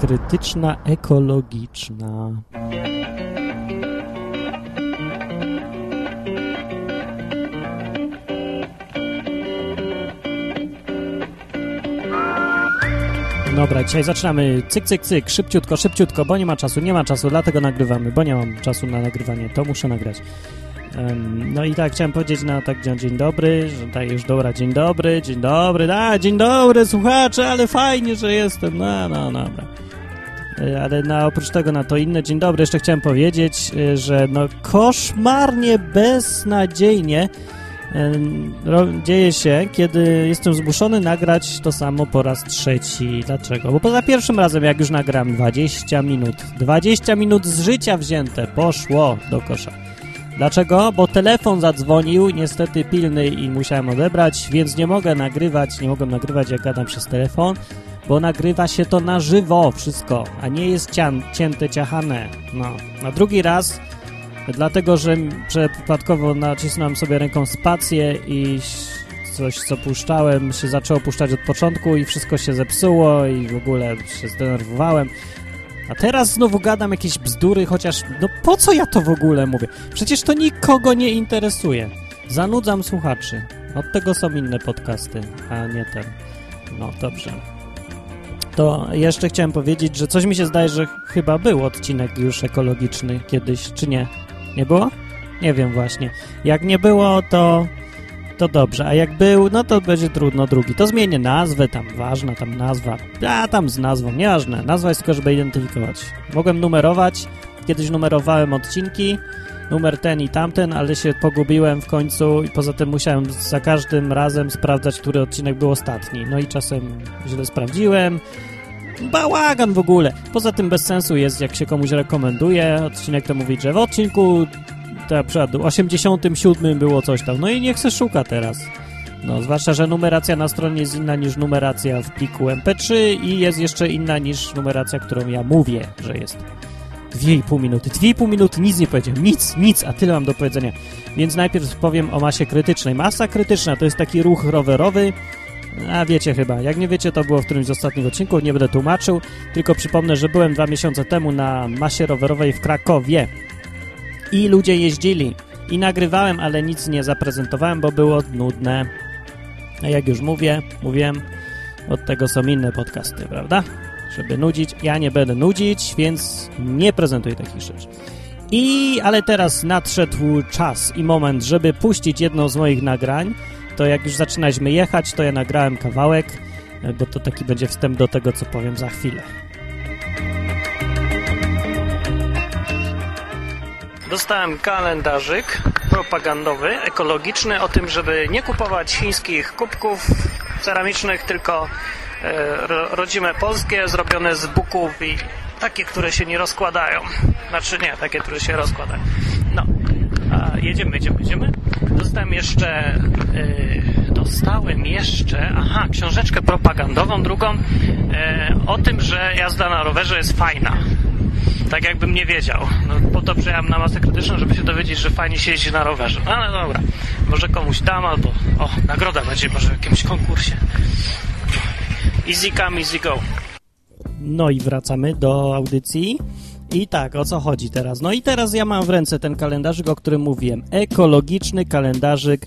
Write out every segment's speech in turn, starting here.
krytyczna, ekologiczna. Dobra, dzisiaj zaczynamy cyk, cyk, cyk, szybciutko, szybciutko, bo nie ma czasu, nie ma czasu, dlatego nagrywamy, bo nie mam czasu na nagrywanie, to muszę nagrać. No i tak, chciałem powiedzieć na tak dzień dobry, że tak już dobra, dzień dobry, dzień dobry, a, dzień dobry słuchacze, ale fajnie, że jestem, no, no, dobra. E, ale na, oprócz tego na to inne dzień dobry jeszcze chciałem powiedzieć, e, że no koszmarnie, beznadziejnie dzieje się, kiedy jestem zmuszony nagrać to samo po raz trzeci. Dlaczego? Bo poza pierwszym razem, jak już nagram 20 minut, 20 minut z życia wzięte poszło do kosza. Dlaczego? Bo telefon zadzwonił, niestety pilny i musiałem odebrać, więc nie mogę nagrywać, nie mogę nagrywać jak gadam przez telefon, bo nagrywa się to na żywo wszystko, a nie jest cian, cięte, ciachane. No. Na drugi raz dlatego, że, że przypadkowo nacisnąłem sobie ręką spację i coś, co puszczałem, się zaczęło puszczać od początku i wszystko się zepsuło i w ogóle się zdenerwowałem. A teraz znowu gadam jakieś bzdury, chociaż no po co ja to w ogóle mówię? Przecież to nikogo nie interesuje. Zanudzam słuchaczy. Od tego są inne podcasty, a nie ten. No, dobrze. To jeszcze chciałem powiedzieć, że coś mi się zdaje, że chyba był odcinek już ekologiczny kiedyś, czy nie? Nie było? Nie wiem właśnie. Jak nie było, to, to dobrze, a jak był, no to będzie trudno drugi. To zmienię nazwę, tam ważna tam nazwa. A tam z nazwą, nieważne. Nazwa jest tylko, żeby identyfikować. Mogłem numerować, kiedyś numerowałem odcinki, numer ten i tamten, ale się pogubiłem w końcu i poza tym musiałem za każdym razem sprawdzać, który odcinek był ostatni. No i czasem źle sprawdziłem, bałagan w ogóle. Poza tym bez sensu jest, jak się komuś rekomenduje odcinek, to mówić, że w odcinku na przykład 87 było coś tam. No i niech se szuka teraz. No, zwłaszcza, że numeracja na stronie jest inna niż numeracja w pliku MP3 i jest jeszcze inna niż numeracja, którą ja mówię, że jest. Dwie i pół minuty. Dwie i pół minuty, nic nie powiedziałem. Nic, nic, a tyle mam do powiedzenia. Więc najpierw powiem o masie krytycznej. Masa krytyczna to jest taki ruch rowerowy, a wiecie chyba, jak nie wiecie, to było w którymś z ostatnich odcinków, nie będę tłumaczył, tylko przypomnę, że byłem dwa miesiące temu na masie rowerowej w Krakowie i ludzie jeździli i nagrywałem, ale nic nie zaprezentowałem, bo było nudne. A jak już mówię, mówiłem, od tego są inne podcasty, prawda? Żeby nudzić. Ja nie będę nudzić, więc nie prezentuję takich rzeczy. I, ale teraz nadszedł czas i moment, żeby puścić jedno z moich nagrań, to jak już zaczynaliśmy jechać, to ja nagrałem kawałek, e, bo to taki będzie wstęp do tego, co powiem za chwilę. Dostałem kalendarzyk propagandowy, ekologiczny o tym, żeby nie kupować chińskich kubków ceramicznych, tylko e, rodzime polskie, zrobione z buków i takie, które się nie rozkładają. Znaczy nie, takie, które się rozkładają. Jedziemy, jedziemy, jedziemy. Dostałem jeszcze, yy, dostałem jeszcze, aha, książeczkę propagandową, drugą, yy, o tym, że jazda na rowerze jest fajna. Tak jakbym nie wiedział. No, po to przyjechałem na masę krytyczną, żeby się dowiedzieć, że fajnie się jeździ na rowerze. No ale dobra, może komuś dam, albo, o, nagroda będzie może w jakimś konkursie. Easy come, easy go. No i wracamy do audycji. I tak, o co chodzi teraz? No i teraz ja mam w ręce ten kalendarzyk, o którym mówiłem. Ekologiczny kalendarzyk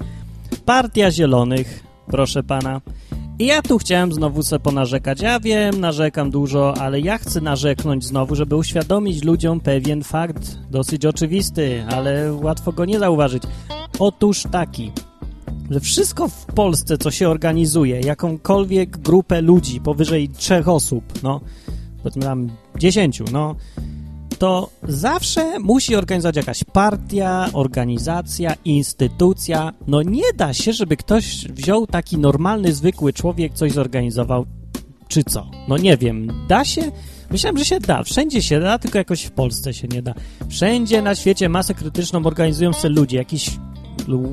Partia Zielonych, proszę pana. I ja tu chciałem znowu sobie ponarzekać. Ja wiem, narzekam dużo, ale ja chcę narzeknąć znowu, żeby uświadomić ludziom pewien fakt, dosyć oczywisty, ale łatwo go nie zauważyć. Otóż taki, że wszystko w Polsce, co się organizuje, jakąkolwiek grupę ludzi, powyżej trzech osób, no, powiedzmy tam dziesięciu, no, to zawsze musi organizować jakaś partia, organizacja, instytucja. No nie da się, żeby ktoś wziął taki normalny, zwykły człowiek, coś zorganizował, czy co? No nie wiem, da się? Myślałem, że się da. Wszędzie się da, tylko jakoś w Polsce się nie da. Wszędzie na świecie masę krytyczną organizują sobie ludzie. Jakiś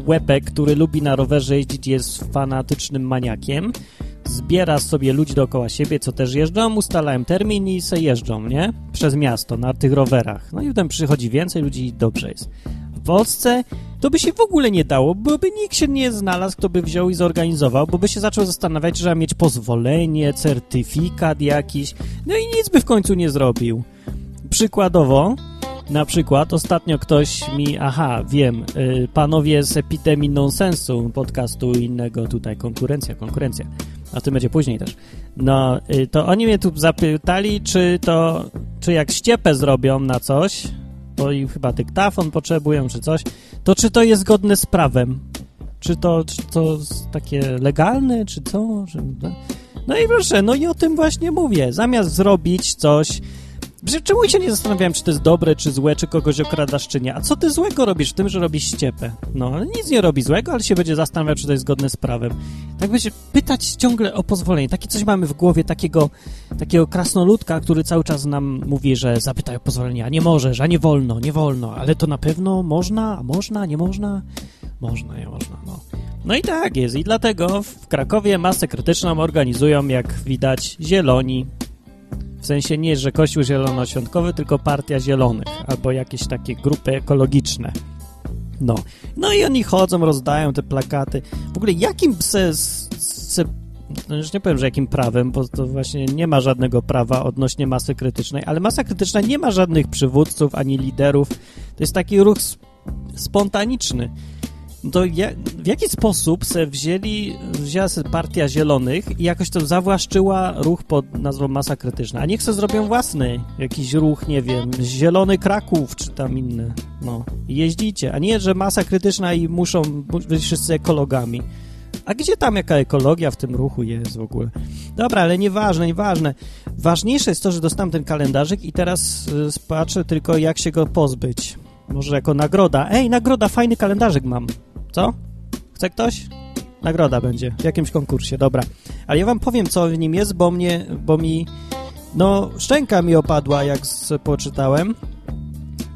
łepek, który lubi na rowerze jeździć, jest fanatycznym maniakiem zbiera sobie ludzi dookoła siebie, co też jeżdżą, ustalają termin i se jeżdżą, nie? Przez miasto, na tych rowerach. No i potem przychodzi więcej ludzi i dobrze jest. W Polsce to by się w ogóle nie dało, bo by nikt się nie znalazł, kto by wziął i zorganizował, bo by się zaczął zastanawiać, że trzeba mieć pozwolenie, certyfikat jakiś, no i nic by w końcu nie zrobił. Przykładowo, na przykład ostatnio ktoś mi, aha, wiem, y, panowie z Epidemii Nonsensu, podcastu innego tutaj, konkurencja, konkurencja, a tym będzie później też. No, y, to oni mnie tu zapytali, czy to, czy jak ściepę zrobią na coś, bo i chyba dyktafon potrzebują, czy coś, to czy to jest zgodne z prawem? Czy to, czy to takie legalne, czy co? No i proszę, no i o tym właśnie mówię. Zamiast zrobić coś Czemu się nie zastanawiałem, czy to jest dobre, czy złe, czy kogoś okradasz, czy nie? A co ty złego robisz w tym, że robisz ściepę? No, nic nie robi złego, ale się będzie zastanawiał, czy to jest zgodne z prawem. Tak będzie pytać ciągle o pozwolenie. Takie coś mamy w głowie, takiego, takiego krasnoludka, który cały czas nam mówi, że zapytaj o pozwolenie, a nie możesz, a nie wolno, nie wolno, ale to na pewno można, a można, nie można? Można, nie można, no. No i tak jest. I dlatego w Krakowie masę krytyczną organizują, jak widać, zieloni, w sensie nie, że Kościół Zielonoświątkowy, tylko Partia Zielonych albo jakieś takie grupy ekologiczne. No. No i oni chodzą, rozdają te plakaty. W ogóle jakim se, se no już nie powiem, że jakim prawem, bo to właśnie nie ma żadnego prawa odnośnie masy krytycznej, ale masa krytyczna nie ma żadnych przywódców ani liderów. To jest taki ruch spontaniczny to ja, w jaki sposób se wzięli, wzięła se partia zielonych i jakoś to zawłaszczyła ruch pod nazwą Masa Krytyczna, a niech se zrobią własny jakiś ruch, nie wiem, Zielony Kraków czy tam inny, no. Jeździcie, a nie, że Masa Krytyczna i muszą być wszyscy ekologami. A gdzie tam jaka ekologia w tym ruchu jest w ogóle? Dobra, ale nieważne, nieważne. Ważniejsze jest to, że dostałem ten kalendarzyk i teraz y, patrzę tylko jak się go pozbyć. Może jako nagroda. Ej, nagroda, fajny kalendarzyk mam. Co? Chce ktoś? Nagroda będzie w jakimś konkursie, dobra. Ale ja wam powiem, co w nim jest, bo mnie, bo mi, no, szczęka mi opadła, jak poczytałem.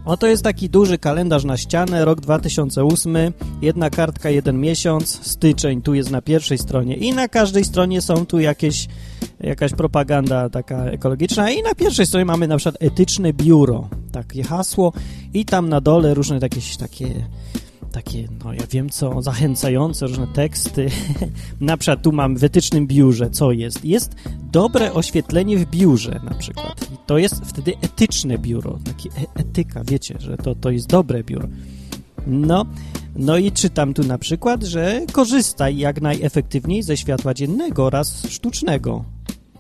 O, to jest taki duży kalendarz na ścianę, rok 2008, jedna kartka, jeden miesiąc, styczeń, tu jest na pierwszej stronie i na każdej stronie są tu jakieś, jakaś propaganda taka ekologiczna i na pierwszej stronie mamy na przykład etyczne biuro, takie hasło i tam na dole różne jakieś takie takie, no ja wiem co, zachęcające różne teksty. na przykład tu mam w etycznym biurze, co jest? Jest dobre oświetlenie w biurze na przykład. I to jest wtedy etyczne biuro, takie e etyka, wiecie, że to, to jest dobre biuro. No, no i czytam tu na przykład, że korzystaj jak najefektywniej ze światła dziennego oraz sztucznego.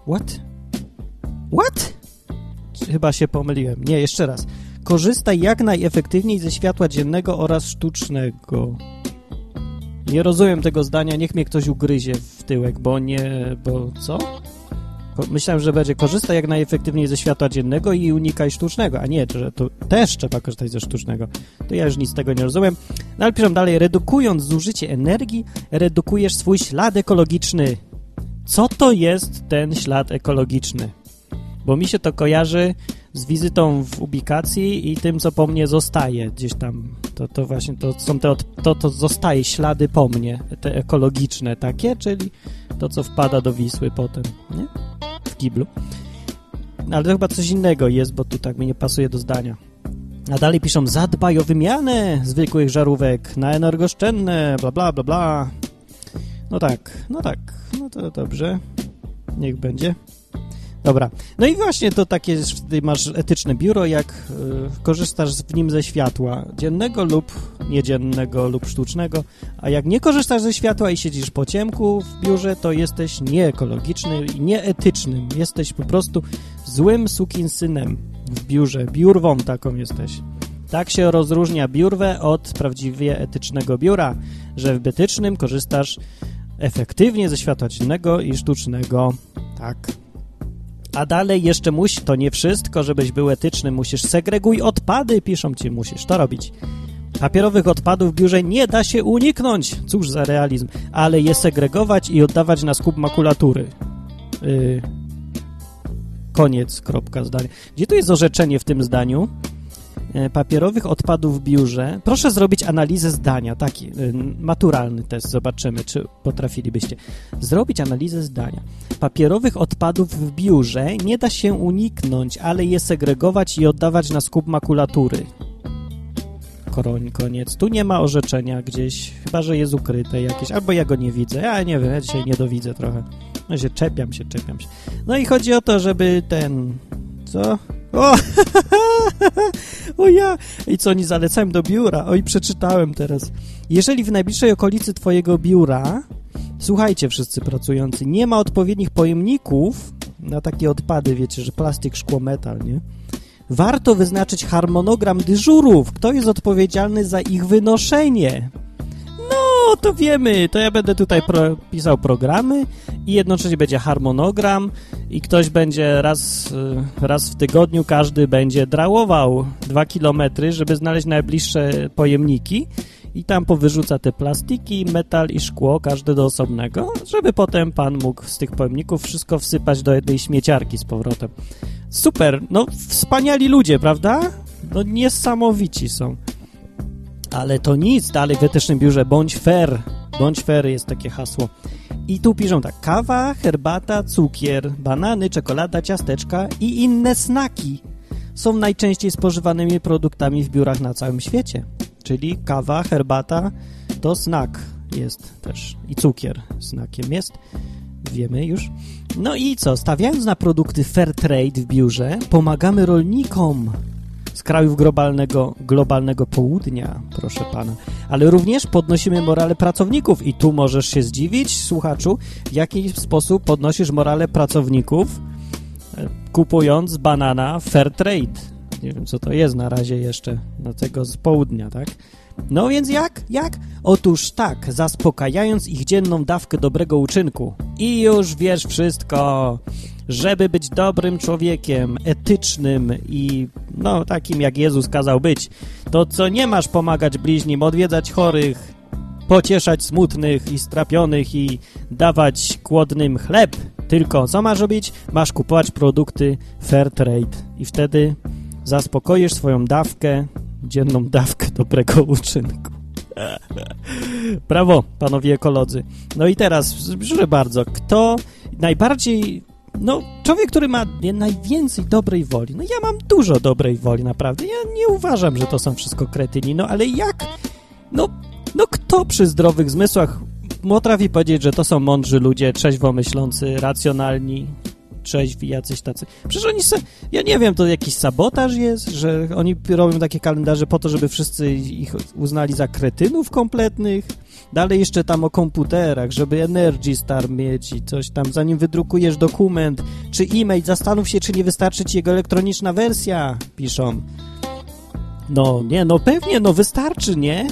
What? What? Chyba się pomyliłem. Nie, jeszcze raz. Korzystaj jak najefektywniej ze światła dziennego oraz sztucznego. Nie rozumiem tego zdania, niech mnie ktoś ugryzie w tyłek, bo nie... bo co? Myślałem, że będzie korzystaj jak najefektywniej ze światła dziennego i unikaj sztucznego, a nie, że to też trzeba korzystać ze sztucznego. To ja już nic z tego nie rozumiem. No ale piszą dalej, redukując zużycie energii, redukujesz swój ślad ekologiczny. Co to jest ten ślad ekologiczny? Bo mi się to kojarzy z wizytą w ubikacji i tym, co po mnie zostaje gdzieś tam. To, to właśnie to są te, to, to zostaje, ślady po mnie, te ekologiczne takie, czyli to, co wpada do Wisły potem, nie? W kiblu. Ale to chyba coś innego jest, bo tu tak mi nie pasuje do zdania. A dalej piszą, zadbaj o wymianę zwykłych żarówek na energooszczędne, bla, bla, bla, bla. No tak, no tak, no to dobrze. Niech będzie. Dobra. No i właśnie to takie, masz etyczne biuro, jak y, korzystasz w nim ze światła dziennego lub niedziennego lub sztucznego, a jak nie korzystasz ze światła i siedzisz po ciemku w biurze, to jesteś nieekologiczny i nieetycznym. Jesteś po prostu złym sukinsynem w biurze. Biurwą taką jesteś. Tak się rozróżnia biurwę od prawdziwie etycznego biura, że w etycznym korzystasz efektywnie ze światła dziennego i sztucznego. Tak. A dalej jeszcze musi, to nie wszystko, żebyś był etyczny, musisz segreguj odpady, piszą ci, musisz to robić. Papierowych odpadów w biurze nie da się uniknąć, cóż za realizm, ale je segregować i oddawać na skup makulatury. Yy. Koniec, kropka zdania. Gdzie tu jest orzeczenie w tym zdaniu? E, papierowych odpadów w biurze. Proszę zrobić analizę zdania, taki e, maturalny test, zobaczymy, czy potrafilibyście. Zrobić analizę zdania. Papierowych odpadów w biurze nie da się uniknąć, ale je segregować i oddawać na skup makulatury. koroń, koniec. Tu nie ma orzeczenia gdzieś, chyba, że jest ukryte jakieś, albo ja go nie widzę. Ja nie wiem, ja dzisiaj nie dowidzę trochę. No się czepiam się, czepiam się. No i chodzi o to, żeby ten... Co? O! o ja! I co, nie zalecałem do biura? Oj, przeczytałem teraz. Jeżeli w najbliższej okolicy twojego biura, słuchajcie wszyscy pracujący, nie ma odpowiednich pojemników na takie odpady, wiecie, że plastik, szkło, metal, nie? Warto wyznaczyć harmonogram dyżurów. Kto jest odpowiedzialny za ich wynoszenie? To wiemy. To ja będę tutaj pro, pisał programy i jednocześnie będzie harmonogram i ktoś będzie raz, y, raz w tygodniu, każdy będzie drałował dwa kilometry, żeby znaleźć najbliższe pojemniki i tam powyrzuca te plastiki, metal i szkło, każdy do osobnego, żeby potem pan mógł z tych pojemników wszystko wsypać do jednej śmieciarki z powrotem. Super, no wspaniali ludzie, prawda? No niesamowici są. Ale to nic, dalej w etycznym biurze bądź fair. Bądź fair jest takie hasło. I tu piszą tak, kawa, herbata, cukier, banany, czekolada, ciasteczka i inne snaki są najczęściej spożywanymi produktami w biurach na całym świecie. Czyli kawa, herbata to snak jest też i cukier snakiem jest, wiemy już. No i co, stawiając na produkty fair trade w biurze, pomagamy rolnikom z krajów globalnego, globalnego południa, proszę pana. Ale również podnosimy morale pracowników i tu możesz się zdziwić, słuchaczu, w jaki sposób podnosisz morale pracowników, e, kupując banana fair trade. Nie wiem, co to jest na razie jeszcze, na tego z południa, tak? No więc jak? Jak? Otóż tak, zaspokajając ich dzienną dawkę dobrego uczynku. I już wiesz wszystko. Żeby być dobrym człowiekiem, etycznym i no takim jak Jezus kazał być, to co nie masz pomagać bliźnim, odwiedzać chorych, pocieszać smutnych i strapionych i dawać głodnym chleb, tylko co masz robić? Masz kupować produkty fair trade i wtedy zaspokoisz swoją dawkę dzienną dawkę dobrego uczynku. Brawo, panowie ekolodzy. No i teraz, proszę bardzo, kto najbardziej, no, człowiek, który ma najwięcej dobrej woli, no ja mam dużo dobrej woli, naprawdę, ja nie uważam, że to są wszystko kretyni, no ale jak, no, no kto przy zdrowych zmysłach potrafi powiedzieć, że to są mądrzy ludzie, trzeźwo myślący, racjonalni, trzeźwi, jacyś tacy. Przecież oni se, ja nie wiem, to jakiś sabotaż jest, że oni robią takie kalendarze po to, żeby wszyscy ich uznali za kretynów kompletnych. Dalej jeszcze tam o komputerach, żeby Energy Star mieć i coś tam, zanim wydrukujesz dokument, czy e-mail, zastanów się, czy nie wystarczy ci jego elektroniczna wersja, piszą. No, nie, no pewnie, no wystarczy, nie?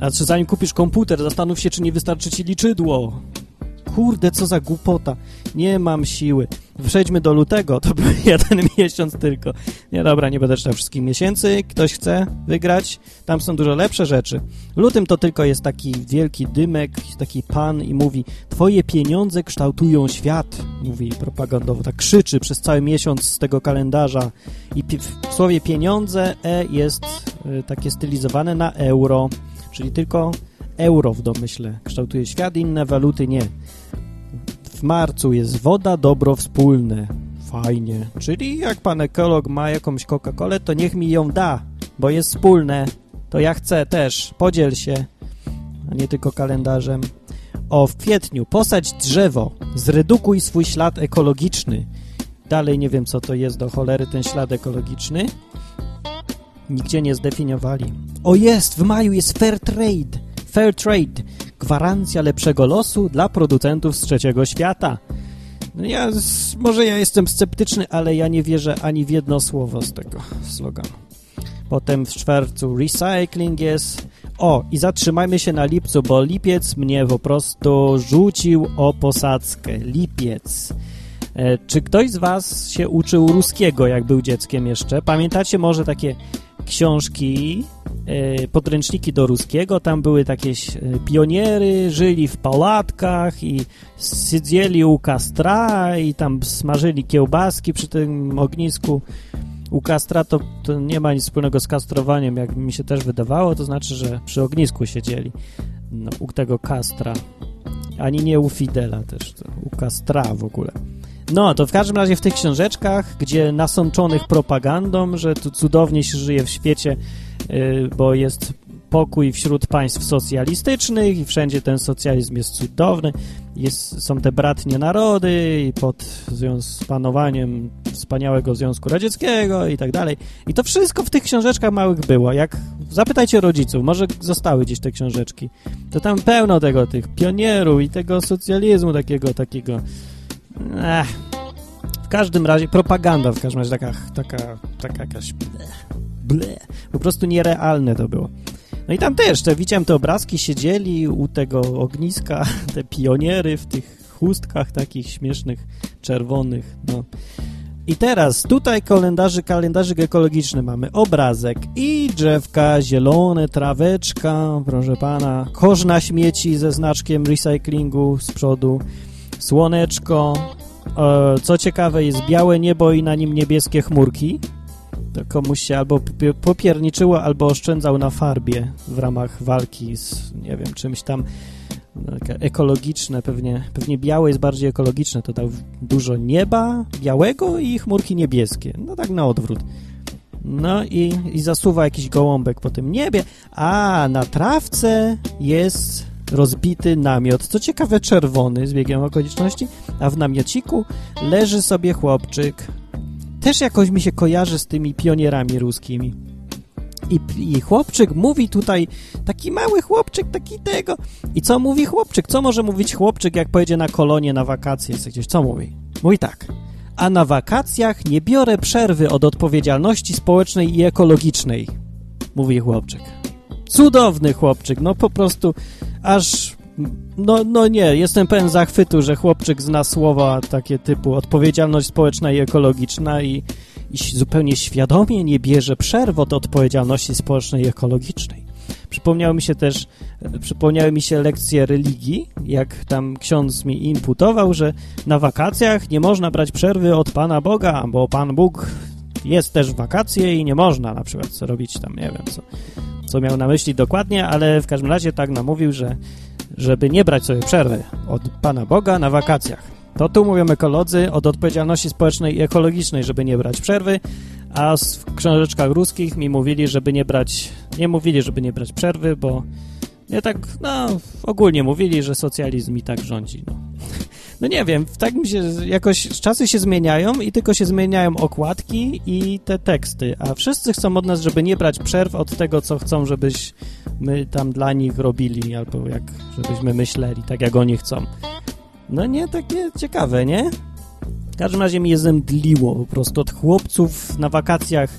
A czy zanim kupisz komputer, zastanów się, czy nie wystarczy ci liczydło. Kurde, co za głupota. Nie mam siły. Przejdźmy do lutego, to był jeden miesiąc tylko. Nie, dobra, nie będę czytał wszystkich miesięcy. Ktoś chce wygrać? Tam są dużo lepsze rzeczy. W lutym to tylko jest taki wielki dymek, taki pan i mówi twoje pieniądze kształtują świat, mówi propagandowo, tak krzyczy przez cały miesiąc z tego kalendarza i w słowie pieniądze E jest y, takie stylizowane na euro, czyli tylko euro w domyśle kształtuje świat, inne waluty nie marcu jest woda, dobro wspólne. Fajnie. Czyli jak pan ekolog ma jakąś Coca-Colę, to niech mi ją da, bo jest wspólne. To ja chcę też. Podziel się, a nie tylko kalendarzem. O, w kwietniu posadź drzewo, zredukuj swój ślad ekologiczny. Dalej nie wiem, co to jest do cholery ten ślad ekologiczny. Nigdzie nie zdefiniowali. O, jest! W maju jest fair trade. Fair trade gwarancja lepszego losu dla producentów z trzeciego świata. No ja, może ja jestem sceptyczny, ale ja nie wierzę ani w jedno słowo z tego sloganu. Potem w czerwcu recycling jest. O, i zatrzymajmy się na lipcu, bo lipiec mnie po prostu rzucił o posadzkę. Lipiec. E, czy ktoś z was się uczył ruskiego, jak był dzieckiem jeszcze? Pamiętacie może takie książki, e, podręczniki do ruskiego, tam były takie e, pioniery, żyli w pałatkach i siedzieli u kastra i tam smażyli kiełbaski przy tym ognisku. U kastra to, to nie ma nic wspólnego z kastrowaniem, jak mi się też wydawało, to znaczy, że przy ognisku siedzieli no, u tego kastra. Ani nie u Fidela też, u kastra w ogóle. No, to w każdym razie w tych książeczkach, gdzie nasączonych propagandą, że tu cudownie się żyje w świecie y, bo jest pokój wśród państw socjalistycznych i wszędzie ten socjalizm jest cudowny. Jest, są te bratnie narody i pod związ, panowaniem wspaniałego Związku Radzieckiego i tak dalej. I to wszystko w tych książeczkach małych było. Jak zapytajcie rodziców, może zostały gdzieś te książeczki, to tam pełno tego, tych pionierów i tego socjalizmu takiego, takiego... Ech. W każdym razie, propaganda w każdym razie taka, taka, taka jakaś... Bleh, bleh. Po prostu nierealne to było. No i tam też, te, widziałem te obrazki, siedzieli u tego ogniska, te pioniery w tych chustkach takich śmiesznych, czerwonych, no. I teraz tutaj kalendarzy, kalendarzyk ekologiczny mamy obrazek i drzewka, zielone, traweczka, proszę pana, kosz na śmieci ze znaczkiem recyklingu z przodu, słoneczko, e, co ciekawe jest białe niebo i na nim niebieskie chmurki, to komuś się albo popierniczyło, albo oszczędzał na farbie w ramach walki z, nie wiem, czymś tam. No, ekologiczne, pewnie, pewnie białe jest bardziej ekologiczne, to dał dużo nieba białego i chmurki niebieskie, no tak na odwrót. No i, i zasuwa jakiś gołąbek po tym niebie, a na trawce jest rozbity namiot, co ciekawe czerwony z biegiem okoliczności, a w namiociku leży sobie chłopczyk też jakoś mi się kojarzy z tymi pionierami ruskimi. I, I chłopczyk mówi tutaj, taki mały chłopczyk, taki tego. I co mówi chłopczyk? Co może mówić chłopczyk, jak pojedzie na kolonie, na wakacje gdzieś? Co mówi? Mówi tak. A na wakacjach nie biorę przerwy od odpowiedzialności społecznej i ekologicznej, mówi chłopczyk. Cudowny chłopczyk, no po prostu aż no, no nie, jestem pełen zachwytu, że chłopczyk zna słowa takie typu odpowiedzialność społeczna i ekologiczna i, i zupełnie świadomie nie bierze przerw od odpowiedzialności społecznej i ekologicznej. Przypomniały mi się też, przypomniały mi się lekcje religii, jak tam ksiądz mi imputował, że na wakacjach nie można brać przerwy od Pana Boga, bo Pan Bóg jest też w wakacje i nie można na przykład robić tam, nie wiem co, co miał na myśli dokładnie, ale w każdym razie tak namówił, że żeby nie brać sobie przerwy od Pana Boga na wakacjach. To tu mówią ekolodzy od odpowiedzialności społecznej i ekologicznej, żeby nie brać przerwy, a w książeczkach ruskich mi mówili, żeby nie brać, nie mówili, żeby nie brać przerwy, bo nie tak, no, ogólnie mówili, że socjalizm i tak rządzi, no. No nie wiem, tak mi się, jakoś czasy się zmieniają i tylko się zmieniają okładki i te teksty, a wszyscy chcą od nas, żeby nie brać przerw od tego, co chcą, żebyś my tam dla nich robili, albo jak, żebyśmy myśleli, tak jak oni chcą. No nie, takie ciekawe, nie? W każdym razie mi je zemdliło po prostu od chłopców na wakacjach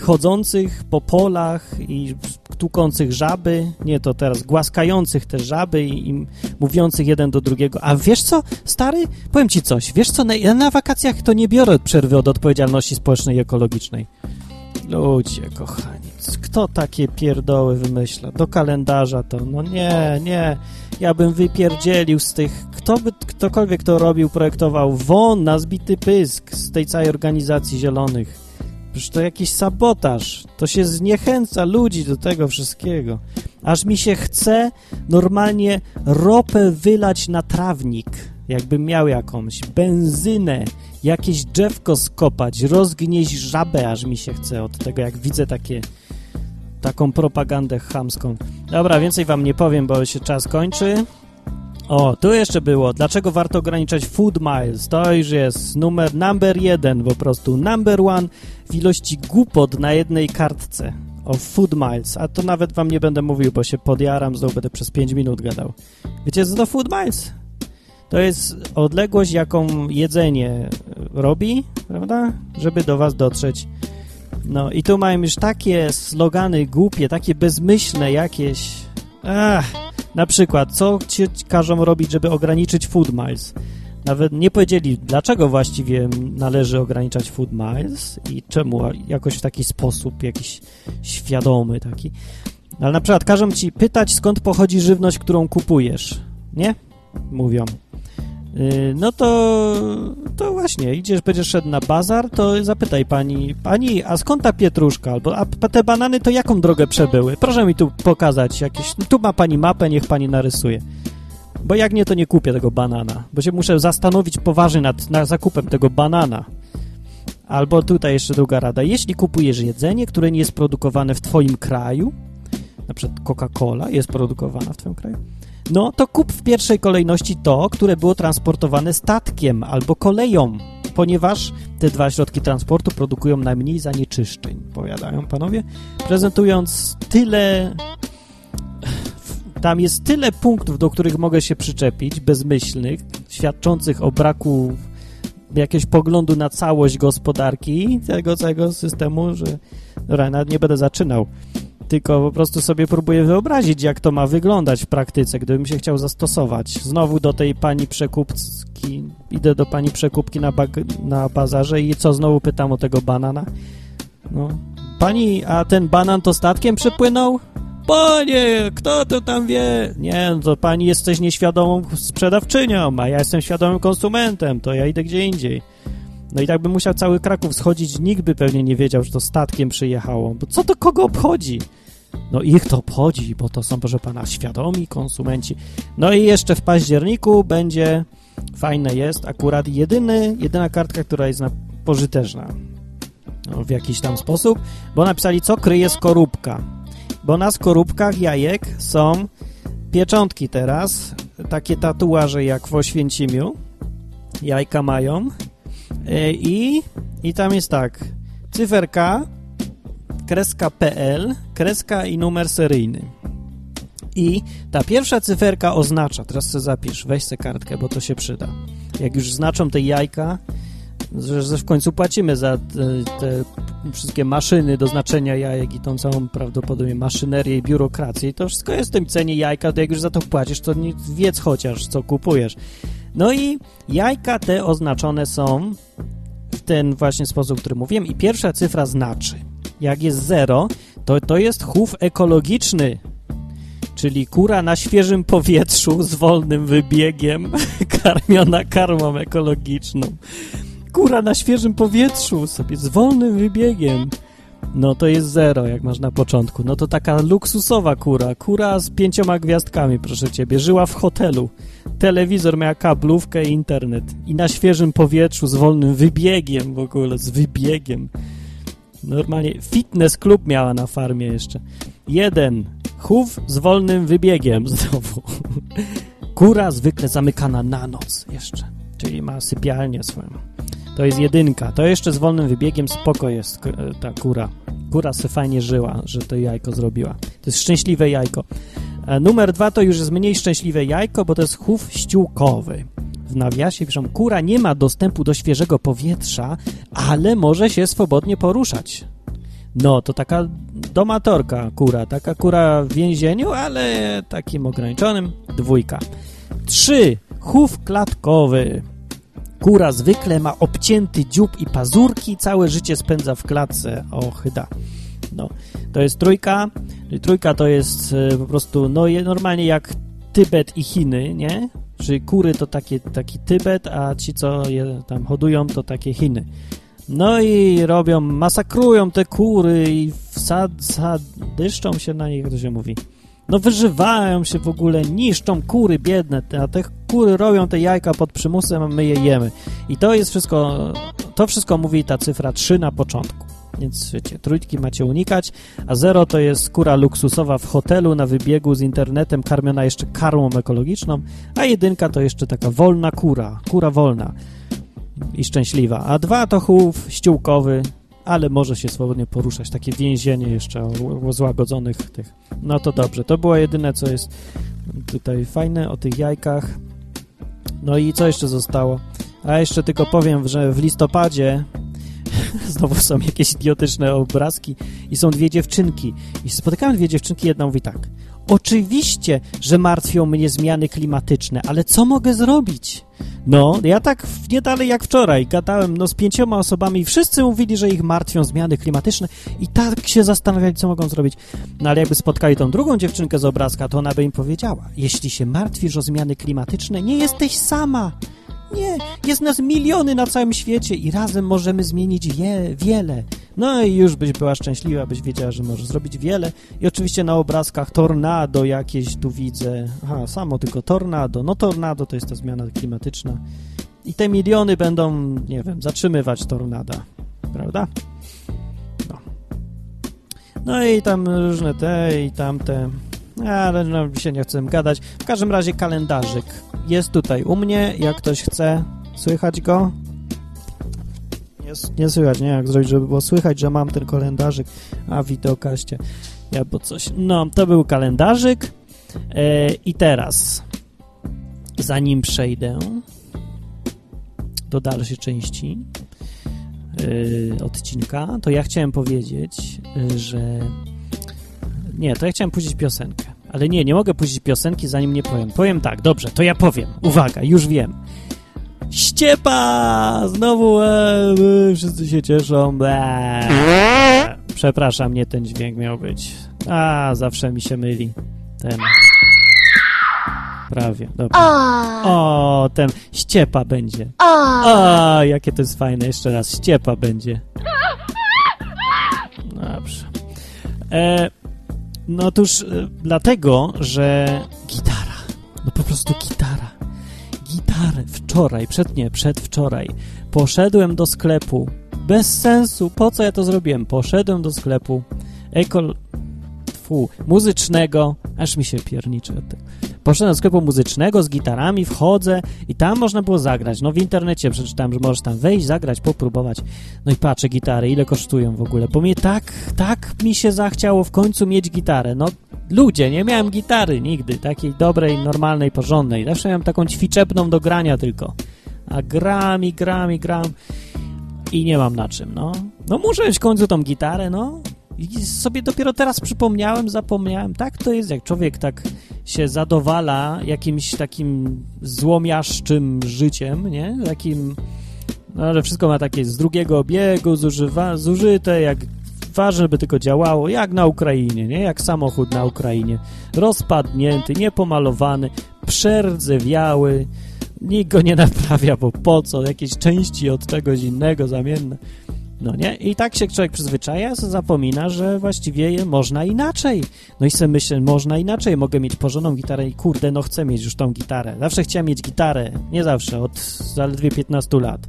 chodzących po polach i tukących żaby, nie to teraz, głaskających te żaby i, i, mówiących jeden do drugiego. A wiesz co, stary? Powiem ci coś. Wiesz co, na, na wakacjach to nie biorę przerwy od odpowiedzialności społecznej i ekologicznej. Ludzie, kochani, kto takie pierdoły wymyśla? Do kalendarza to, no nie, nie, ja bym wypierdzielił z tych, kto by, ktokolwiek to robił, projektował, won na zbity pysk z tej całej organizacji zielonych. Przecież to jakiś sabotaż, to się zniechęca ludzi do tego wszystkiego. Aż mi się chce normalnie ropę wylać na trawnik, jakbym miał jakąś, benzynę, jakieś drzewko skopać, rozgnieść żabę, aż mi się chce od tego, jak widzę takie, taką propagandę chamską. Dobra, więcej wam nie powiem, bo się czas kończy. O, tu jeszcze było. Dlaczego warto ograniczać food miles? To już jest numer number jeden, po prostu number one w ilości głupot na jednej kartce. O food miles. A to nawet wam nie będę mówił, bo się podjaram, znowu będę przez 5 minut gadał. Wiecie co to food miles? To jest odległość, jaką jedzenie robi, prawda? Żeby do was dotrzeć. No i tu mają już takie slogany głupie, takie bezmyślne jakieś. Ach, na przykład, co ci każą robić, żeby ograniczyć food miles? Nawet nie powiedzieli, dlaczego właściwie należy ograniczać food miles i czemu jakoś w taki sposób, jakiś świadomy taki. Ale na przykład każą ci pytać, skąd pochodzi żywność, którą kupujesz. Nie? Mówią. Y, no to, to właśnie, idziesz, będziesz szedł na bazar, to zapytaj pani, pani, a skąd ta pietruszka? Albo, a te banany to jaką drogę przebyły? Proszę mi tu pokazać jakieś, tu ma pani mapę, niech pani narysuje. Bo jak nie, to nie kupię tego banana, bo się muszę zastanowić poważnie nad, nad zakupem tego banana. Albo tutaj jeszcze druga rada. Jeśli kupujesz jedzenie, które nie jest produkowane w twoim kraju, na przykład Coca-Cola jest produkowana w twoim kraju, no to kup w pierwszej kolejności to, które było transportowane statkiem albo koleją, ponieważ te dwa środki transportu produkują najmniej zanieczyszczeń, powiadają panowie, prezentując tyle tam jest tyle punktów, do których mogę się przyczepić, bezmyślnych, świadczących o braku jakiegoś poglądu na całość gospodarki tego całego systemu, że dobra, nawet nie będę zaczynał, tylko po prostu sobie próbuję wyobrazić, jak to ma wyglądać w praktyce, gdybym się chciał zastosować. Znowu do tej pani przekupki, idę do pani przekupki na, na bazarze i co, znowu pytam o tego banana? No, pani, a ten banan to statkiem przypłynął? Panie, kto to tam wie? Nie, no to pani jesteś nieświadomą sprzedawczynią, a ja jestem świadomym konsumentem, to ja idę gdzie indziej. No i tak by musiał cały Kraków schodzić, nikt by pewnie nie wiedział, że to statkiem przyjechało, bo co to kogo obchodzi? No ich to obchodzi, bo to są, proszę pana, świadomi konsumenci. No i jeszcze w październiku będzie, fajne jest, akurat jedyny, jedyna kartka, która jest na, pożyteczna. No, w jakiś tam sposób, bo napisali, co kryje skorupka. Bo na skorupkach jajek są pieczątki teraz, takie tatuaże jak w Oświęcimiu, jajka mają. E, i, i tam jest tak, cyferka, kreska PL, kreska i numer seryjny. I ta pierwsza cyferka oznacza, teraz sobie zapisz, weź sobie kartkę, bo to się przyda. Jak już znaczą te jajka, że w końcu płacimy za te, te, wszystkie maszyny do znaczenia jajek i tą całą prawdopodobnie maszynerię i biurokrację. I to wszystko jest w tym cenie jajka, to jak już za to płacisz, to nie wiedz chociaż, co kupujesz. No i jajka te oznaczone są w ten właśnie sposób, który mówiłem i pierwsza cyfra znaczy. Jak jest zero, to to jest chów ekologiczny, czyli kura na świeżym powietrzu z wolnym wybiegiem, karmiona karmą ekologiczną kura na świeżym powietrzu sobie z wolnym wybiegiem. No to jest zero, jak masz na początku. No to taka luksusowa kura. Kura z pięcioma gwiazdkami, proszę ciebie. Żyła w hotelu. Telewizor miała kablówkę i internet. I na świeżym powietrzu z wolnym wybiegiem w ogóle, z wybiegiem. Normalnie fitness klub miała na farmie jeszcze. Jeden. Chów z wolnym wybiegiem znowu. Kura zwykle zamykana na noc jeszcze. Czyli ma sypialnię swoją. To jest jedynka. To jeszcze z wolnym wybiegiem spoko jest e, ta kura. Kura se fajnie żyła, że to jajko zrobiła. To jest szczęśliwe jajko. E, numer dwa to już jest mniej szczęśliwe jajko, bo to jest chów ściółkowy. W nawiasie piszą, kura nie ma dostępu do świeżego powietrza, ale może się swobodnie poruszać. No, to taka domatorka kura, taka kura w więzieniu, ale takim ograniczonym. Dwójka. Trzy. Chów klatkowy. Kura zwykle ma obcięty dziób i pazurki, całe życie spędza w klatce. O, chyda. No, to jest trójka. Trójka to jest e, po prostu, no normalnie jak Tybet i Chiny, nie? Czyli kury to takie, taki Tybet, a ci, co je tam hodują, to takie Chiny. No i robią, masakrują te kury i wsad, się na nich, jak to się mówi no wyżywają się w ogóle, niszczą kury biedne, a te kury robią te jajka pod przymusem, a my je jemy. I to jest wszystko, to wszystko mówi ta cyfra 3 na początku. Więc wiecie, trójki macie unikać, a zero to jest kura luksusowa w hotelu na wybiegu z internetem, karmiona jeszcze karmą ekologiczną, a jedynka to jeszcze taka wolna kura, kura wolna i szczęśliwa. A dwa to chów ściółkowy, ale może się swobodnie poruszać. Takie więzienie jeszcze o, o złagodzonych tych. No to dobrze. To było jedyne, co jest tutaj fajne o tych jajkach. No i co jeszcze zostało? A jeszcze tylko powiem, że w listopadzie znowu są jakieś idiotyczne obrazki i są dwie dziewczynki. I spotykałem dwie dziewczynki, jedna mówi tak. Oczywiście, że martwią mnie zmiany klimatyczne, ale co mogę zrobić? No, ja tak nie dalej jak wczoraj gadałem no, z pięcioma osobami i wszyscy mówili, że ich martwią zmiany klimatyczne i tak się zastanawiali, co mogą zrobić. No ale jakby spotkali tą drugą dziewczynkę z obrazka, to ona by im powiedziała, jeśli się martwisz o zmiany klimatyczne, nie jesteś sama. Nie, jest nas miliony na całym świecie i razem możemy zmienić wie, wiele. No i już byś była szczęśliwa, byś wiedziała, że możesz zrobić wiele. I oczywiście na obrazkach tornado jakieś tu widzę. Aha, samo tylko tornado. No tornado to jest ta zmiana klimatyczna. I te miliony będą, nie wiem, zatrzymywać tornada. prawda? No. No i tam różne te i tamte, ale no, się nie chcę gadać. W każdym razie kalendarzyk jest tutaj u mnie, jak ktoś chce, słychać go? Nie, nie słychać, nie? Jak zrobić, żeby było słychać, że mam ten kalendarzyk, a w wideokaście albo coś. No, to był kalendarzyk e, i teraz, zanim przejdę do dalszej części e, odcinka, to ja chciałem powiedzieć, e, że nie, to ja chciałem puścić piosenkę. Ale nie, nie mogę puścić piosenki, zanim nie powiem. Powiem tak, dobrze, to ja powiem. Uwaga, już wiem. Ściepa! Znowu e, e, wszyscy się cieszą. Eee. Przepraszam, nie ten dźwięk miał być. A, zawsze mi się myli. Ten. Prawie, dobra. O, ten ściepa będzie. O, jakie to jest fajne. Jeszcze raz, ściepa będzie. Dobrze. E, no otóż e, dlatego, że gitara. No po prostu gitara. Gitarę. Wczoraj, przed nie, przedwczoraj. Poszedłem do sklepu. Bez sensu. Po co ja to zrobiłem? Poszedłem do sklepu. Ekol... Fu, muzycznego. Aż mi się pierniczy od tego. Poszedłem do sklepu muzycznego z gitarami, wchodzę i tam można było zagrać. No w internecie przeczytałem, że możesz tam wejść, zagrać, popróbować. No i patrzę gitary, ile kosztują w ogóle. Bo mnie tak, tak mi się zachciało w końcu mieć gitarę. No ludzie, nie miałem gitary nigdy, takiej dobrej, normalnej, porządnej. Zawsze miałem taką ćwiczebną do grania tylko. A gram i gram i gram i nie mam na czym, no. No muszę mieć w końcu tą gitarę, no. I sobie dopiero teraz przypomniałem, zapomniałem. Tak to jest, jak człowiek tak się zadowala jakimś takim złomiaszczym życiem, nie? Takim, no, że wszystko ma takie z drugiego obiegu, zużywa, zużyte, jak ważne, by tylko działało, jak na Ukrainie, nie? Jak samochód na Ukrainie. Rozpadnięty, niepomalowany, przerdzewiały, nikt go nie naprawia, bo po co? Jakieś części od czegoś innego zamienne. No nie? I tak się człowiek przyzwyczaja, zapomina, że właściwie można inaczej. No i sobie myślę, można inaczej, mogę mieć porządną gitarę i kurde, no chcę mieć już tą gitarę. Zawsze chciałem mieć gitarę, nie zawsze, od zaledwie 15 lat.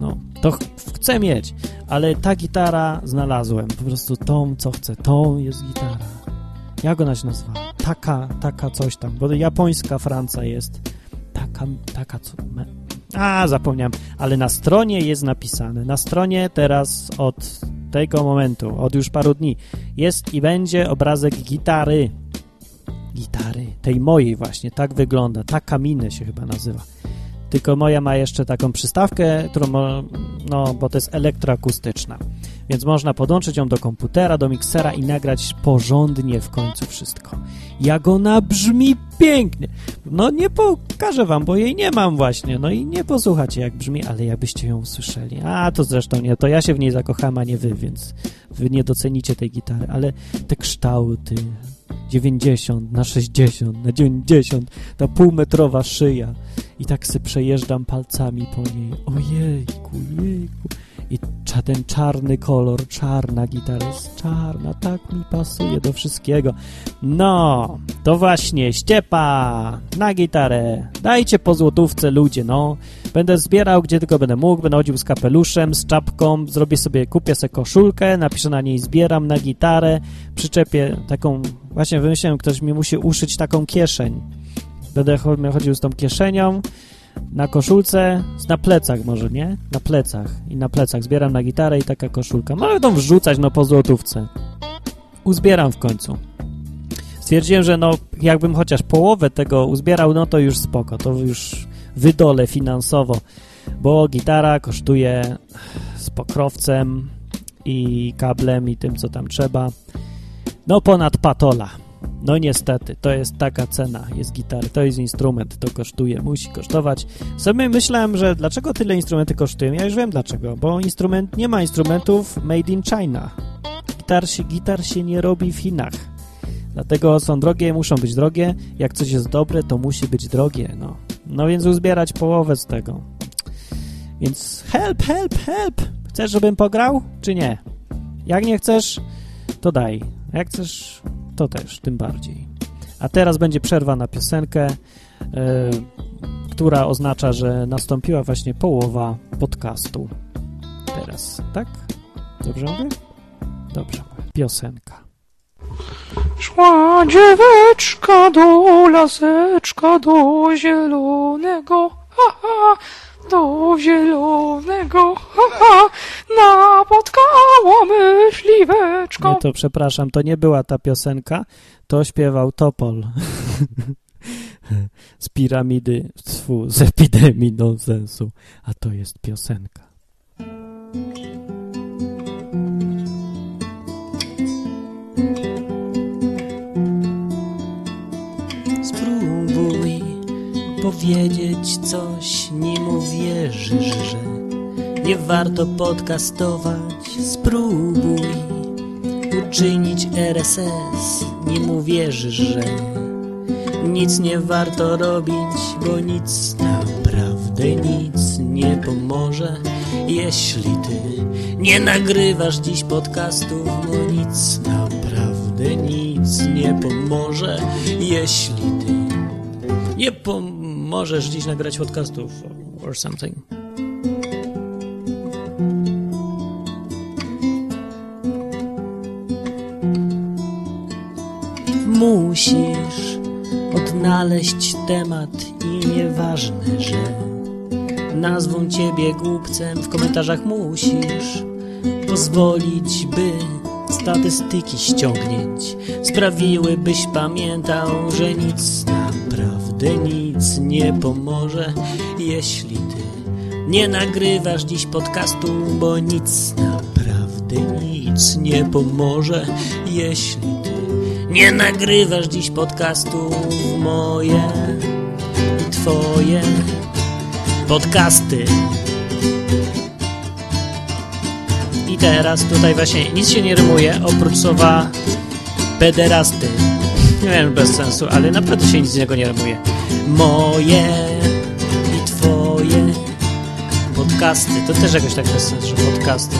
No, to ch chcę mieć, ale ta gitara znalazłem, po prostu tą, co chcę, tą jest gitara. Jak ona się nazywa? Taka, taka coś tam, bo japońska Franca jest. Taka, taka co... A, zapomniałem, ale na stronie jest napisane. Na stronie teraz od tego momentu, od już paru dni, jest i będzie obrazek gitary. Gitary, tej mojej właśnie, tak wygląda. Ta kaminę się chyba nazywa. Tylko moja ma jeszcze taką przystawkę, którą, no, bo to jest elektroakustyczna. Więc można podłączyć ją do komputera, do miksera i nagrać porządnie w końcu wszystko. Jak ona brzmi pięknie. No nie pokażę wam, bo jej nie mam właśnie. No i nie posłuchacie jak brzmi, ale jakbyście ją usłyszeli. A, to zresztą nie, to ja się w niej zakochałem, a nie wy, więc wy nie docenicie tej gitary, ale te kształty, 90 na 60 na 90, ta półmetrowa szyja i tak se przejeżdżam palcami po niej. Ojejku, jejku. I ten czarny kolor, czarna gitara jest czarna, tak mi pasuje do wszystkiego. No, to właśnie, ściepa na gitarę. Dajcie po złotówce ludzie, no. Będę zbierał gdzie tylko będę mógł, będę chodził z kapeluszem, z czapką, zrobię sobie, kupię sobie koszulkę, napiszę na niej zbieram na gitarę, przyczepię taką, właśnie wymyśliłem, ktoś mi musi uszyć taką kieszeń. Będę chodził z tą kieszenią, na koszulce, na plecach może, nie? Na plecach. I na plecach zbieram na gitarę i taka koszulka. Mogę to wrzucać, no, po złotówce. Uzbieram w końcu. Stwierdziłem, że no, jakbym chociaż połowę tego uzbierał, no to już spoko, to już wydolę finansowo, bo gitara kosztuje z pokrowcem i kablem i tym, co tam trzeba, no ponad patola. No niestety, to jest taka cena, jest gitary, to jest instrument, to kosztuje, musi kosztować. Sobie myślałem, że dlaczego tyle instrumenty kosztują? Ja już wiem dlaczego, bo instrument, nie ma instrumentów made in China. Gitar się, gitar się nie robi w Chinach. Dlatego są drogie, muszą być drogie. Jak coś jest dobre, to musi być drogie, no. No więc uzbierać połowę z tego. Więc help, help, help! Chcesz, żebym pograł, czy nie? Jak nie chcesz, to daj. Jak chcesz, to też, tym bardziej. A teraz będzie przerwa na piosenkę, yy, która oznacza, że nastąpiła właśnie połowa podcastu. Teraz. tak? Dobrze mówię? Dobrze. Piosenka. Szła dzieweczka do laseczka, do zielonego, ha, ha, do zielonego, ha, ha, napotkała myśliweczka. Nie, to przepraszam, to nie była ta piosenka, to śpiewał Topol. z piramidy, tfu, z epidemii nonsensu. A to jest piosenka. Powiedzieć coś, nim uwierzysz, że nie warto podcastować. Spróbuj uczynić RSS, nim uwierzysz, że nic nie warto robić, bo nic naprawdę nic nie pomoże. Jeśli ty nie nagrywasz dziś podcastów, bo nic naprawdę nic nie pomoże. Jeśli ty nie pomożesz dziś nagrać podcastów or something. Musisz odnaleźć temat i nieważne, że nazwą ciebie głupcem w komentarzach musisz pozwolić, by statystyki ściągnięć sprawiły, byś pamiętał, że nic naprawdę nic nie pomoże, jeśli ty nie nagrywasz dziś podcastu, bo nic naprawdę nic nie pomoże, jeśli ty nie nagrywasz dziś podcastu moje i twoje podcasty. I teraz tutaj właśnie nic się nie rymuje oprócz słowa pederasty. Nie wiem, bez sensu, ale naprawdę się nic z niego nie rymuje. Moje i twoje podcasty. To też jakoś tak bez sensu, że podcasty.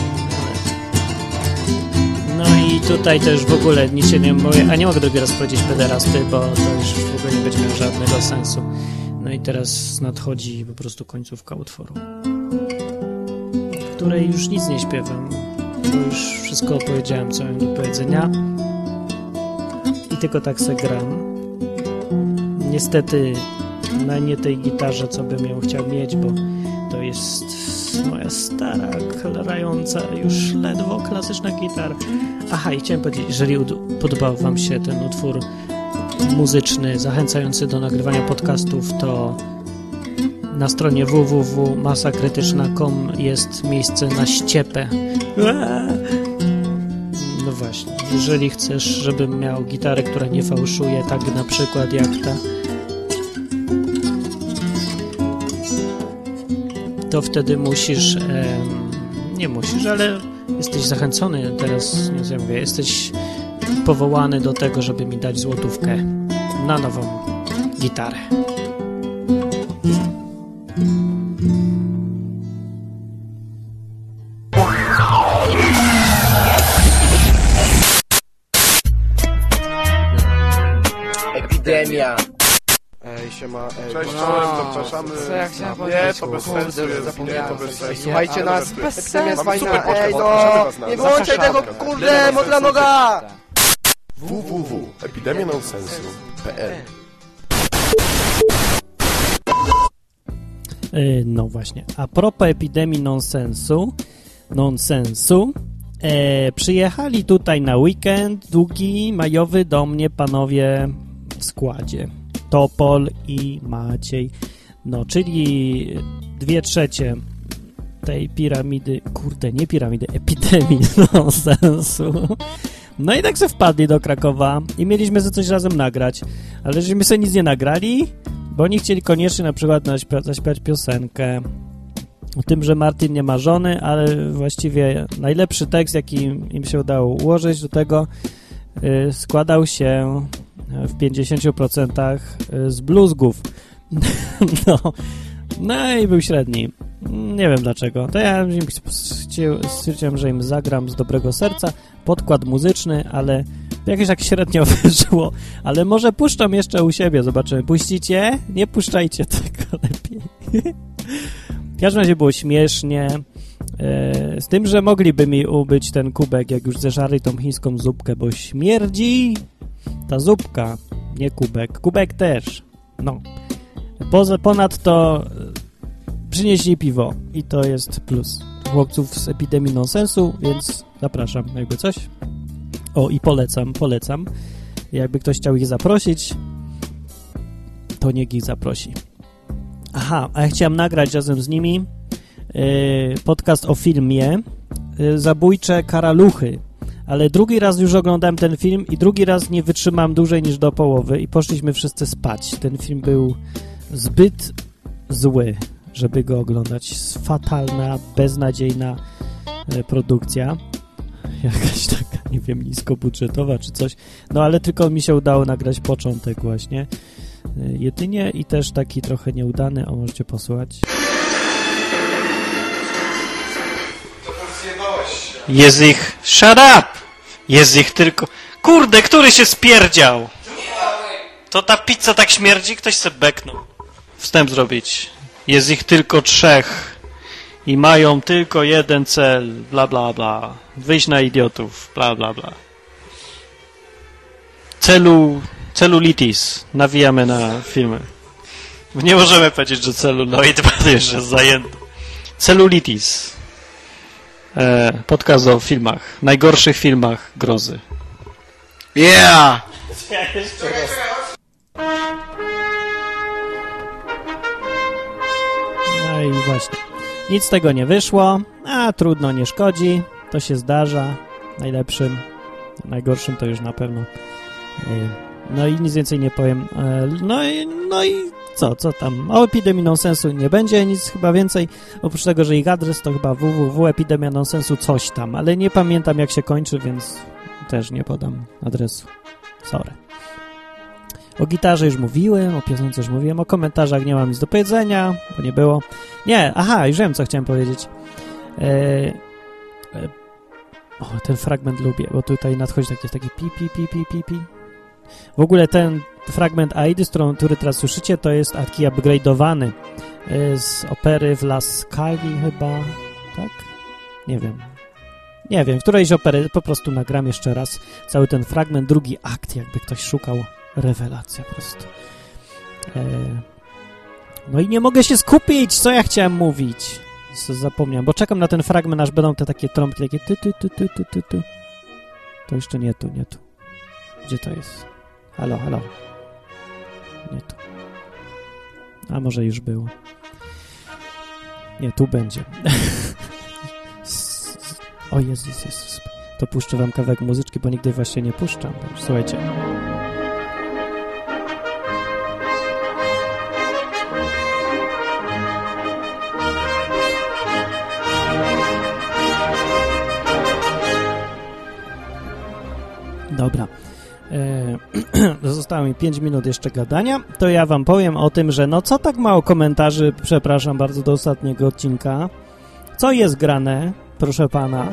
No i tutaj też w ogóle nic się nie mówię, a nie mogę drugi raz powiedzieć pederasty, bo to już w ogóle nie będzie miało żadnego sensu. No i teraz nadchodzi po prostu końcówka utworu, której już nic nie śpiewam, bo już wszystko opowiedziałem, co mam do powiedzenia tylko tak se gram. Niestety na nie tej gitarze, co bym ją chciał mieć, bo to jest moja stara, klarająca już ledwo klasyczna gitara. Aha, i chciałem powiedzieć, jeżeli podobał Wam się ten utwór muzyczny, zachęcający do nagrywania podcastów, to na stronie www.masakrytyczna.com jest miejsce na ściepę. No właśnie, jeżeli chcesz, żebym miał gitarę, która nie fałszuje, tak na przykład jak ta to wtedy musisz, nie musisz, ale jesteś zachęcony teraz, nie wiem, mówię, jesteś powołany do tego, żeby mi dać złotówkę na nową gitarę. Nie, to bez sensu jest, nie, zapomniałem to bez sensu. Słuchajcie nas, bez fajna, super ej no! Nie wyłączaj tego, kurde, modla noga! www.epidemianonsensu.pl Yy, No właśnie. A propos epidemii nonsensu, nonsensu, e, przyjechali tutaj na weekend długi, majowy do mnie panowie w składzie. Topol i Maciej. No, czyli dwie trzecie tej piramidy, kurde, nie piramidy, epidemii nonsensu. No i tak se wpadli do Krakowa i mieliśmy ze coś razem nagrać, ale żeśmy sobie nic nie nagrali, bo oni chcieli koniecznie na przykład zaśpiewać piosenkę o tym, że Martin nie ma żony, ale właściwie najlepszy tekst, jaki im się udało ułożyć do tego, y, składał się w 50% z bluzgów. no, no i był średni. Nie wiem dlaczego. To ja stwierdziłem, że im zagram z dobrego serca. Podkład muzyczny, ale jakieś tak średnio wyszło. Ale może puszczam jeszcze u siebie, zobaczymy. Puścicie? Nie puszczajcie tego lepiej. w każdym razie było śmiesznie. E, z tym, że mogliby mi ubyć ten kubek, jak już zeżarli tą chińską zupkę, bo śmierdzi ta zupka, nie kubek. Kubek też. No. Ponadto e, przynieśli piwo i to jest plus. Chłopców z epidemii nonsensu, więc zapraszam, jakby coś. O, i polecam, polecam. Jakby ktoś chciał ich zaprosić, to niech ich zaprosi. Aha, a ja chciałem nagrać razem z nimi yy, podcast o filmie yy, Zabójcze Karaluchy. Ale drugi raz już oglądałem ten film i drugi raz nie wytrzymałem dłużej niż do połowy i poszliśmy wszyscy spać. Ten film był zbyt zły, żeby go oglądać. Fatalna, beznadziejna e, produkcja. Jakaś taka, nie wiem, niskobudżetowa czy coś. No ale tylko mi się udało nagrać początek właśnie. E, Jedynie i też taki trochę nieudany, o możecie posłuchać. Jest ich... Shut up! Jest ich tylko... Kurde, który się spierdział? To ta pizza tak śmierdzi? Ktoś se beknął. Wstęp zrobić. Jest ich tylko trzech. I mają tylko jeden cel. Bla, bla, bla. Wyjść na idiotów. Bla, bla, bla. Celu... Celulitis. Nawijamy na filmy. Nie możemy powiedzieć, że celuloid, bo to już jest zajęty. Celulitis. E, podcast o filmach. Najgorszych filmach grozy. Yeah! No i właśnie. Nic z tego nie wyszło, a trudno, nie szkodzi. To się zdarza. Najlepszym, najgorszym to już na pewno. Yy, No i nic więcej nie powiem. E, No i, no i co, co tam? O epidemii nonsensu nie będzie nic chyba więcej. Oprócz tego, że ich adres to chyba www.epidemia nonsensu coś tam, ale nie pamiętam jak się kończy, więc też nie podam adresu. Sorry. O gitarze już mówiłem, o piosence już mówiłem, o komentarzach nie mam nic do powiedzenia, bo nie było. Nie, aha, już wiem, co chciałem powiedzieć. E, e, o, ten fragment lubię, bo tutaj nadchodzi takie, taki pi, pi, pi, pi, pi, pi. W ogóle ten fragment Aidy, który teraz słyszycie, to jest taki upgrade'owany e, z opery w Las Scali chyba, tak? Nie wiem. Nie wiem, którejś opery po prostu nagram jeszcze raz cały ten fragment, drugi akt, jakby ktoś szukał. Rewelacja po prostu. E, no i nie mogę się skupić, co ja chciałem mówić. Zapomniałem, bo czekam na ten fragment, aż będą te takie trąbki, takie ty, ty, ty, ty, ty, ty, ty. To jeszcze nie tu, nie tu. Gdzie to jest? Halo, halo. Nie tu. A może już było. Nie, tu będzie. O Jezus, Jezus. To puszczę wam kawałek muzyczki, bo nigdy właśnie nie puszczam. Słuchajcie. Dobra. E, zostało mi 5 minut jeszcze gadania, to ja wam powiem o tym, że no co tak mało komentarzy, przepraszam bardzo, do ostatniego odcinka. Co jest grane, proszę pana?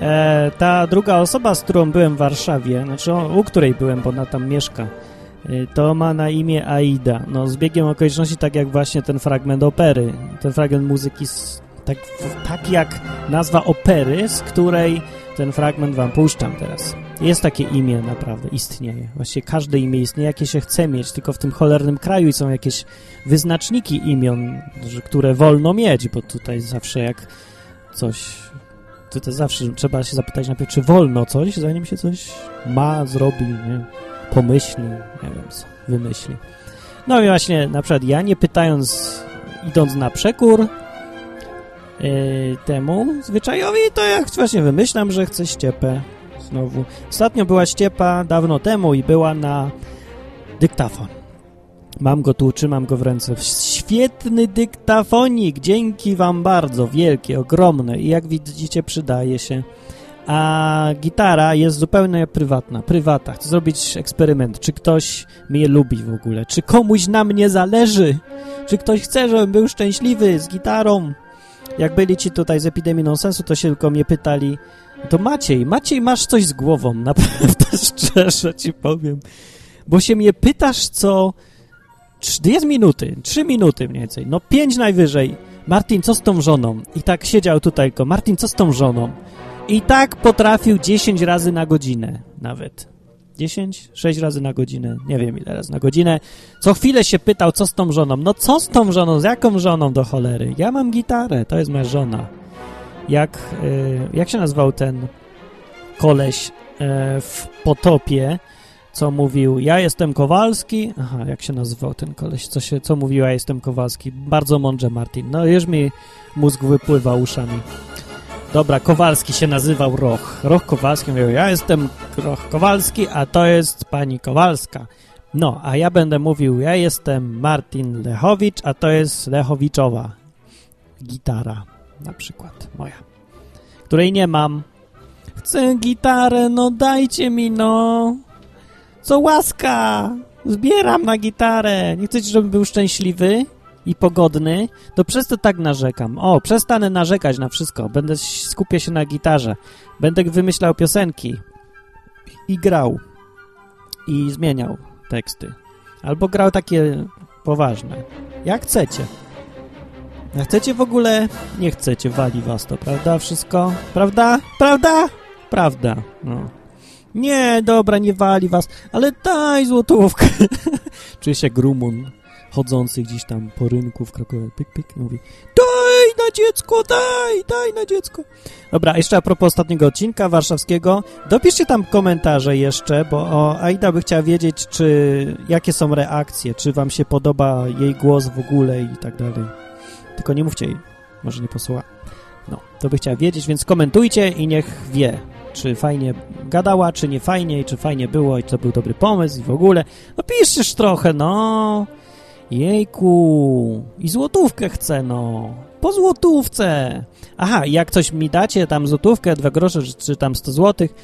E, ta druga osoba, z którą byłem w Warszawie, znaczy o, u której byłem, bo ona tam mieszka, e, to ma na imię Aida. No z biegiem okoliczności, tak jak właśnie ten fragment opery, ten fragment muzyki, z, tak, tak jak nazwa opery, z której ten fragment wam puszczam teraz. Jest takie imię, naprawdę, istnieje. Właściwie każde imię istnieje, jakie się chce mieć, tylko w tym cholernym kraju i są jakieś wyznaczniki imion, które wolno mieć, bo tutaj zawsze jak coś... Tutaj zawsze trzeba się zapytać najpierw, czy wolno coś, zanim się coś ma, zrobi, nie? pomyśli, nie wiem co, wymyśli. No i właśnie, na przykład ja nie pytając, idąc na przekór, yy, temu zwyczajowi, to ja właśnie wymyślam, że chcę ściepę znowu. Ostatnio była ściepa dawno temu i była na dyktafon. Mam go tu, trzymam go w ręce. Świetny dyktafonik, dzięki wam bardzo, wielkie, ogromne i jak widzicie przydaje się. A gitara jest zupełnie prywatna, prywata. Chcę zrobić eksperyment, czy ktoś mnie lubi w ogóle, czy komuś na mnie zależy, czy ktoś chce, żebym był szczęśliwy z gitarą. Jak byli ci tutaj z epidemii nonsensu, to się tylko mnie pytali, to Maciej, Maciej, masz coś z głową, naprawdę szczerze ci powiem. Bo się mnie pytasz co... Dwie minuty, trzy minuty mniej więcej, no pięć najwyżej. Martin, co z tą żoną? I tak siedział tutaj tylko, Martin, co z tą żoną? I tak potrafił 10 razy na godzinę nawet. 10? 6 razy na godzinę, nie wiem ile razy na godzinę. Co chwilę się pytał, co z tą żoną. No co z tą żoną? Z jaką żoną do cholery? Ja mam gitarę, to jest moja żona. Jak, y, jak się nazywał ten koleś y, w Potopie, co mówił, ja jestem Kowalski. Aha, jak się nazywał ten koleś, co, się, co mówił, ja jestem Kowalski. Bardzo mądrze, Martin. No już mi mózg wypływa uszami. Dobra, Kowalski się nazywał Roch. Roch Kowalski mówił, ja jestem Roch Kowalski, a to jest pani Kowalska. No, a ja będę mówił, ja jestem Martin Lechowicz, a to jest Lechowiczowa gitara, na przykład moja, której nie mam. Chcę gitarę, no dajcie mi, no. Co łaska! Zbieram na gitarę. Nie chcecie, żebym był szczęśliwy i pogodny? To przez to tak narzekam. O, przestanę narzekać na wszystko. Będę skupię się na gitarze. Będę wymyślał piosenki i grał i zmieniał teksty. Albo grał takie poważne. Jak chcecie. Chcecie w ogóle, nie chcecie, wali was to, prawda? Wszystko? Prawda? Prawda? Prawda. No. Nie, dobra, nie wali was, ale daj złotówkę. Czuję się jak Rumun chodzący gdzieś tam po rynku w Krakowie. Pyk, pyk, mówi daj na dziecko, daj, daj na dziecko. Dobra, jeszcze a propos ostatniego odcinka warszawskiego, dopiszcie tam komentarze jeszcze, bo o, Aida by chciała wiedzieć, czy jakie są reakcje, czy wam się podoba jej głos w ogóle i tak dalej. Tylko nie mówcie jej, może nie posłucha. No, to by chciała wiedzieć, więc komentujcie i niech wie, czy fajnie gadała, czy nie fajnie, i czy fajnie było, i czy to był dobry pomysł i w ogóle. No piszesz trochę, no. Jejku. I złotówkę chcę, no. Po złotówce. Aha, jak coś mi dacie, tam złotówkę, dwa grosze, czy, tam 100 złotych,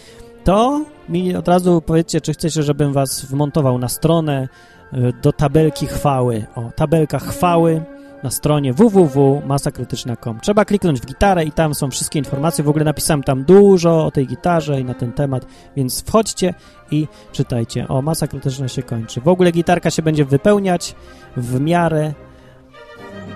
to mi od razu powiedzcie, czy chcecie, żebym was wmontował na stronę y, do tabelki chwały. O, tabelka chwały na stronie www.masakrytyczna.com. Trzeba kliknąć w gitarę i tam są wszystkie informacje. W ogóle napisałem tam dużo o tej gitarze i na ten temat, więc wchodźcie i czytajcie. O, masa krytyczna się kończy. W ogóle gitarka się będzie wypełniać w miarę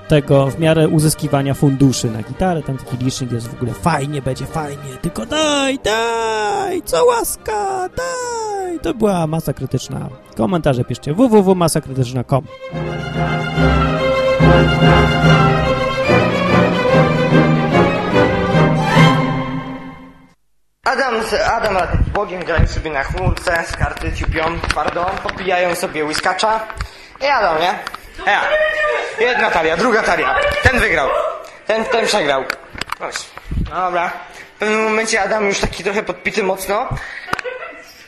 tego, w miarę uzyskiwania funduszy na gitarę. Tam taki licznik jest w ogóle fajnie, będzie fajnie. Tylko daj, daj, co łaska, daj. To była masa krytyczna. Komentarze piszcie www.masakrytyczna.com. Adam, z- Adam a z Bogiem grają sobie na chmurce, z karty ciupią twardo, popijają sobie whiskacza i jadą, nie? Ja. Jedna talia, druga talia. Ten wygrał. Ten, ten przegrał. Chodź. Dobra. W pewnym momencie Adam już taki trochę podpity mocno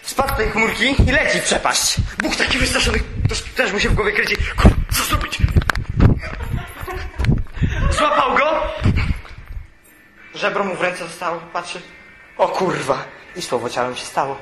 spadł z tej chmurki i leci w przepaść. Bóg taki wystraszony, to też mu się w głowie kręci. Kur, co zrobić? Złapał go. Żebro mu w ręce zostało. Patrzy. O kurwa. I słowo ciałem się stało.